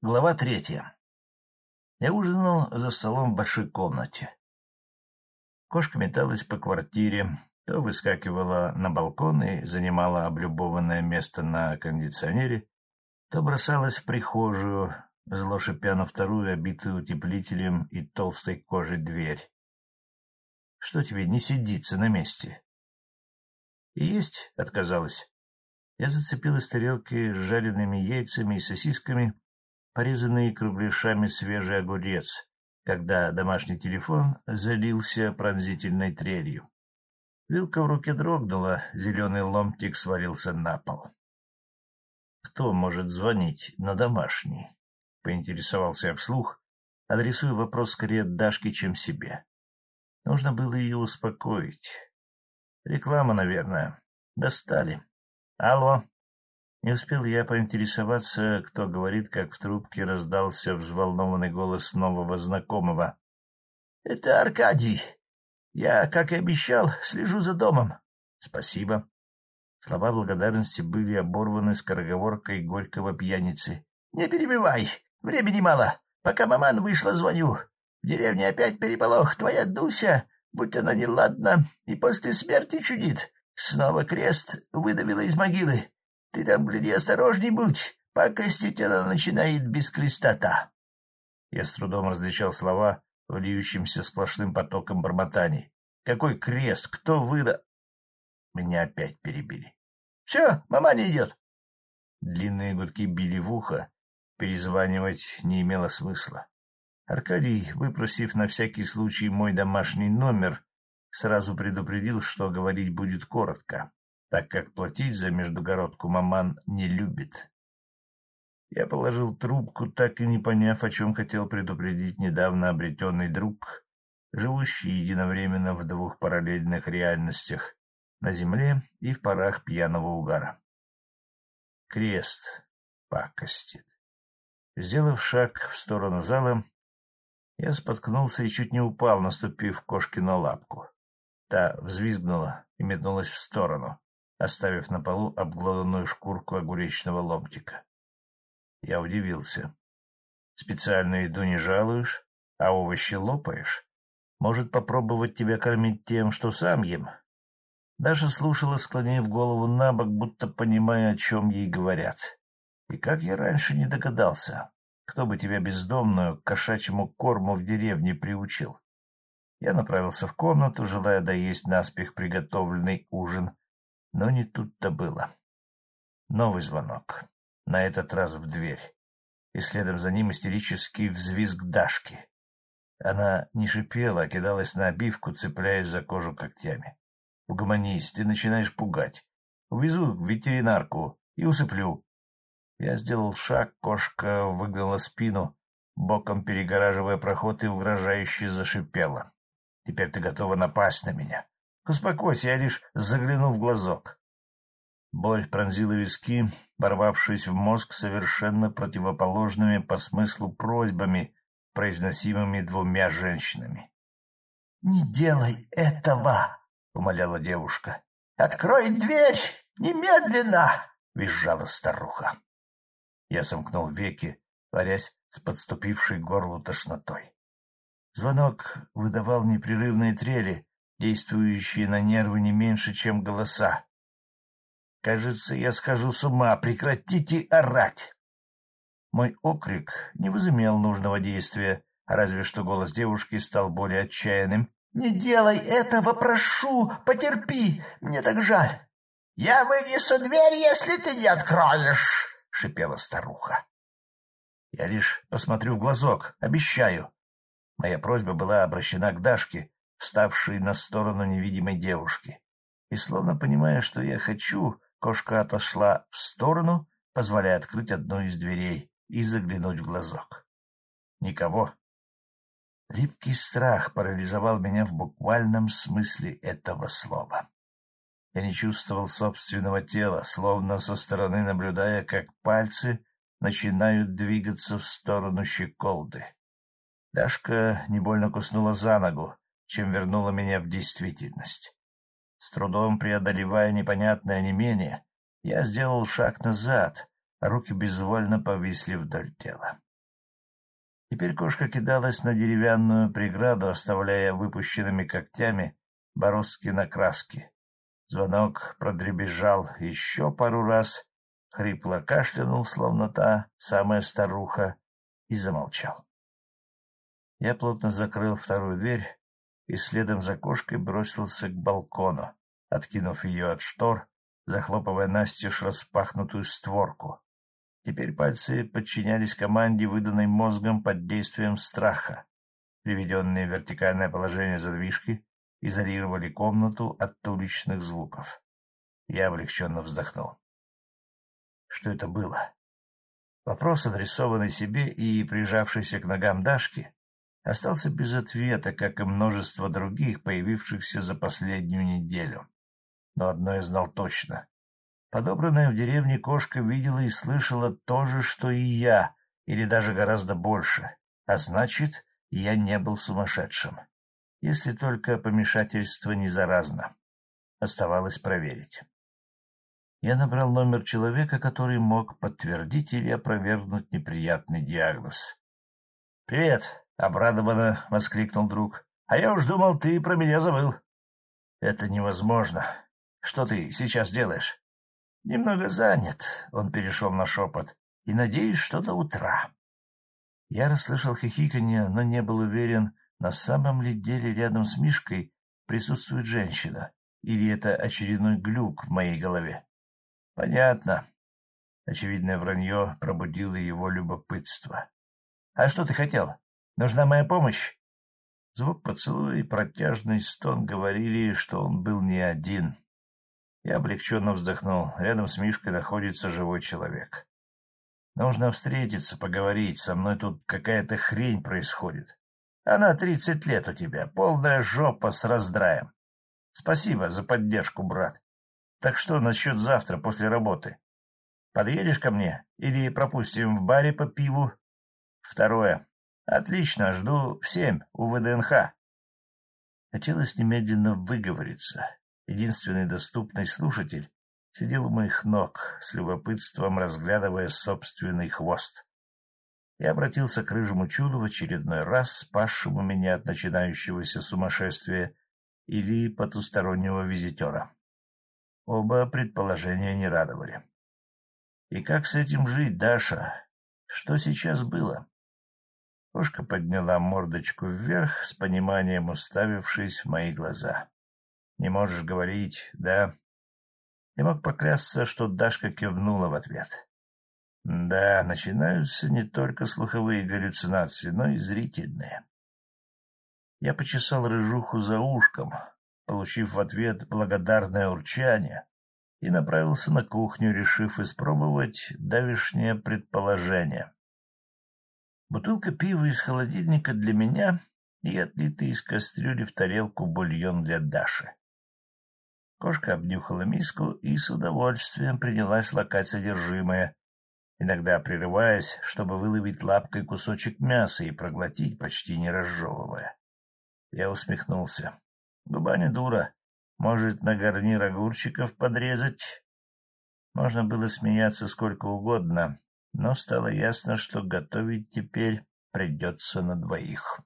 Глава третья. Я ужинал за столом в большой комнате. Кошка металась по квартире, то выскакивала на балкон и занимала облюбованное место на кондиционере, то бросалась в прихожую, зло шипя на вторую, обитую утеплителем и толстой кожей дверь. — Что тебе не сидится на месте? — есть отказалась. Я зацепилась тарелкой с жареными яйцами и сосисками, порезанный кругляшами свежий огурец, когда домашний телефон залился пронзительной трелью. Вилка в руке дрогнула, зеленый ломтик свалился на пол. — Кто может звонить на домашний? — поинтересовался я вслух, адресуя вопрос скорее Дашке, чем себе. Нужно было ее успокоить. Реклама, наверное. Достали. Алло. Не успел я поинтересоваться, кто говорит, как в трубке раздался взволнованный голос нового знакомого. — Это Аркадий. Я, как и обещал, слежу за домом. — Спасибо. Слова благодарности были оборваны скороговоркой горького пьяницы. — Не перебивай, времени мало. Пока маман вышла, звоню. В деревне опять переполох. Твоя Дуся, будь она неладна, и после смерти чудит. Снова крест выдавила из могилы. Ты там, гляди, осторожней будь. Пакостить она начинает без креста-то. Я с трудом различал слова, вливающимся сплошным потоком бормотаний. Какой крест? Кто выда... Меня опять перебили. — Все, мама не идет. Длинные гудки били в ухо. Перезванивать не имело смысла. Аркадий, выпросив на всякий случай мой домашний номер, сразу предупредил, что говорить будет коротко так как платить за междугородку маман не любит. Я положил трубку, так и не поняв, о чем хотел предупредить недавно обретенный друг, живущий единовременно в двух параллельных реальностях — на земле и в парах пьяного угара. Крест пакостит. Сделав шаг в сторону зала, я споткнулся и чуть не упал, наступив кошкину лапку. Та взвизгнула и метнулась в сторону оставив на полу обглоданную шкурку огуречного ломтика. Я удивился. Специальную еду не жалуешь, а овощи лопаешь? Может, попробовать тебя кормить тем, что сам ем? Даша слушала, склонив голову на бок, будто понимая, о чем ей говорят. И как я раньше не догадался, кто бы тебя бездомную к кошачьему корму в деревне приучил? Я направился в комнату, желая доесть наспех приготовленный ужин, но не тут-то было. Новый звонок. На этот раз в дверь. И следом за ним истерический взвизг Дашки. Она не шипела, а кидалась на обивку, цепляясь за кожу когтями. — Угомонись, ты начинаешь пугать. Увезу в ветеринарку и усыплю. Я сделал шаг, кошка выгнала спину, боком перегораживая проход и угрожающе зашипела. — Теперь ты готова напасть на меня. Успокойся, я лишь загляну в глазок. Боль пронзила виски, ворвавшись в мозг совершенно противоположными по смыслу просьбами, произносимыми двумя женщинами. — Не делай этого! — умоляла девушка. — Открой дверь! Немедленно! — визжала старуха. Я сомкнул веки, варясь с подступившей горлу тошнотой. Звонок выдавал непрерывные трели, действующие на нервы не меньше, чем голоса. Кажется, я схожу с ума. Прекратите орать! Мой окрик не возымел нужного действия, разве что голос девушки стал более отчаянным. — Не делай этого, прошу! Потерпи! Мне так жаль! — Я вывесу дверь, если ты не откроешь! — шипела старуха. — Я лишь посмотрю в глазок, обещаю. Моя просьба была обращена к Дашке, вставшей на сторону невидимой девушки. И, словно понимая, что я хочу, кошка отошла в сторону, позволяя открыть одну из дверей и заглянуть в глазок. Никого. Липкий страх парализовал меня в буквальном смысле этого слова. Я не чувствовал собственного тела, словно со стороны наблюдая, как пальцы начинают двигаться в сторону щеколды. Дашка не больно куснула за ногу, чем вернула меня в действительность. С трудом преодолевая непонятное онемение, я сделал шаг назад, а руки безвольно повисли вдоль тела. Теперь кошка кидалась на деревянную преграду, оставляя выпущенными когтями бороздки на краске. Звонок продребезжал еще пару раз, хрипло кашлянул, словно та самая старуха, и замолчал. Я плотно закрыл вторую дверь и следом за кошкой бросился к балкону, откинув ее от штор, захлопывая настежь распахнутую створку. Теперь пальцы подчинялись команде, выданной мозгом под действием страха. Приведенные в вертикальное положение задвижки изолировали комнату от уличных звуков. Я облегченно вздохнул. Что это было? Вопрос, адресованный себе и прижавшийся к ногам Дашки, остался без ответа, как и множество других, появившихся за последнюю неделю. Но одно я знал точно. Подобранная в деревне кошка видела и слышала то же, что и я, или даже гораздо больше, а значит, я не был сумасшедшим. Если только помешательство не заразно. Оставалось проверить. Я набрал номер человека, который мог подтвердить или опровергнуть неприятный диагноз. — Привет! — обрадованно воскликнул друг. — А я уж думал, ты про меня забыл. — Это невозможно. Что ты сейчас делаешь? — Немного занят, — он перешел на шепот, — и надеюсь, что до утра. Я расслышал хихиканье, но не был уверен, на самом ли деле рядом с Мишкой присутствует женщина, или это очередной глюк в моей голове. — Понятно. Очевидное вранье пробудило его любопытство. — А что ты хотел? Нужна моя помощь? Звук поцелуя и протяжный стон говорили, что он был не один. Я облегченно вздохнул. Рядом с Мишкой находится живой человек. Нужно встретиться, поговорить. Со мной тут какая-то хрень происходит. Она тридцать лет у тебя, полная жопа с раздраем. Спасибо за поддержку, брат. Так что насчет завтра после работы? Подъедешь ко мне или пропустим в баре по пиву? Второе. Отлично, жду в семь у ВДНХ. Хотелось немедленно выговориться. Единственный доступный слушатель сидел у моих ног, с любопытством разглядывая собственный хвост. Я обратился к рыжему чуду в очередной раз, спасшему меня от начинающегося сумасшествия или потустороннего визитера. Оба предположения не радовали. И как с этим жить, Даша? Что сейчас было? Кошка подняла мордочку вверх, с пониманием уставившись в мои глаза. — Не можешь говорить, да? Я мог поклясться, что Дашка кивнула в ответ. Да, начинаются не только слуховые галлюцинации, но и зрительные. Я почесал рыжуху за ушком, получив в ответ благодарное урчание, и направился на кухню, решив испробовать давишнее предположение. Бутылка пива из холодильника для меня и отлитый из кастрюли в тарелку бульон для Даши. Кошка обнюхала миску и с удовольствием принялась лакать содержимое, иногда прерываясь, чтобы выловить лапкой кусочек мяса и проглотить, почти не разжевывая. Я усмехнулся. Губа не дура. Может, на гарнир огурчиков подрезать? Можно было смеяться сколько угодно, но стало ясно, что готовить теперь придется на двоих.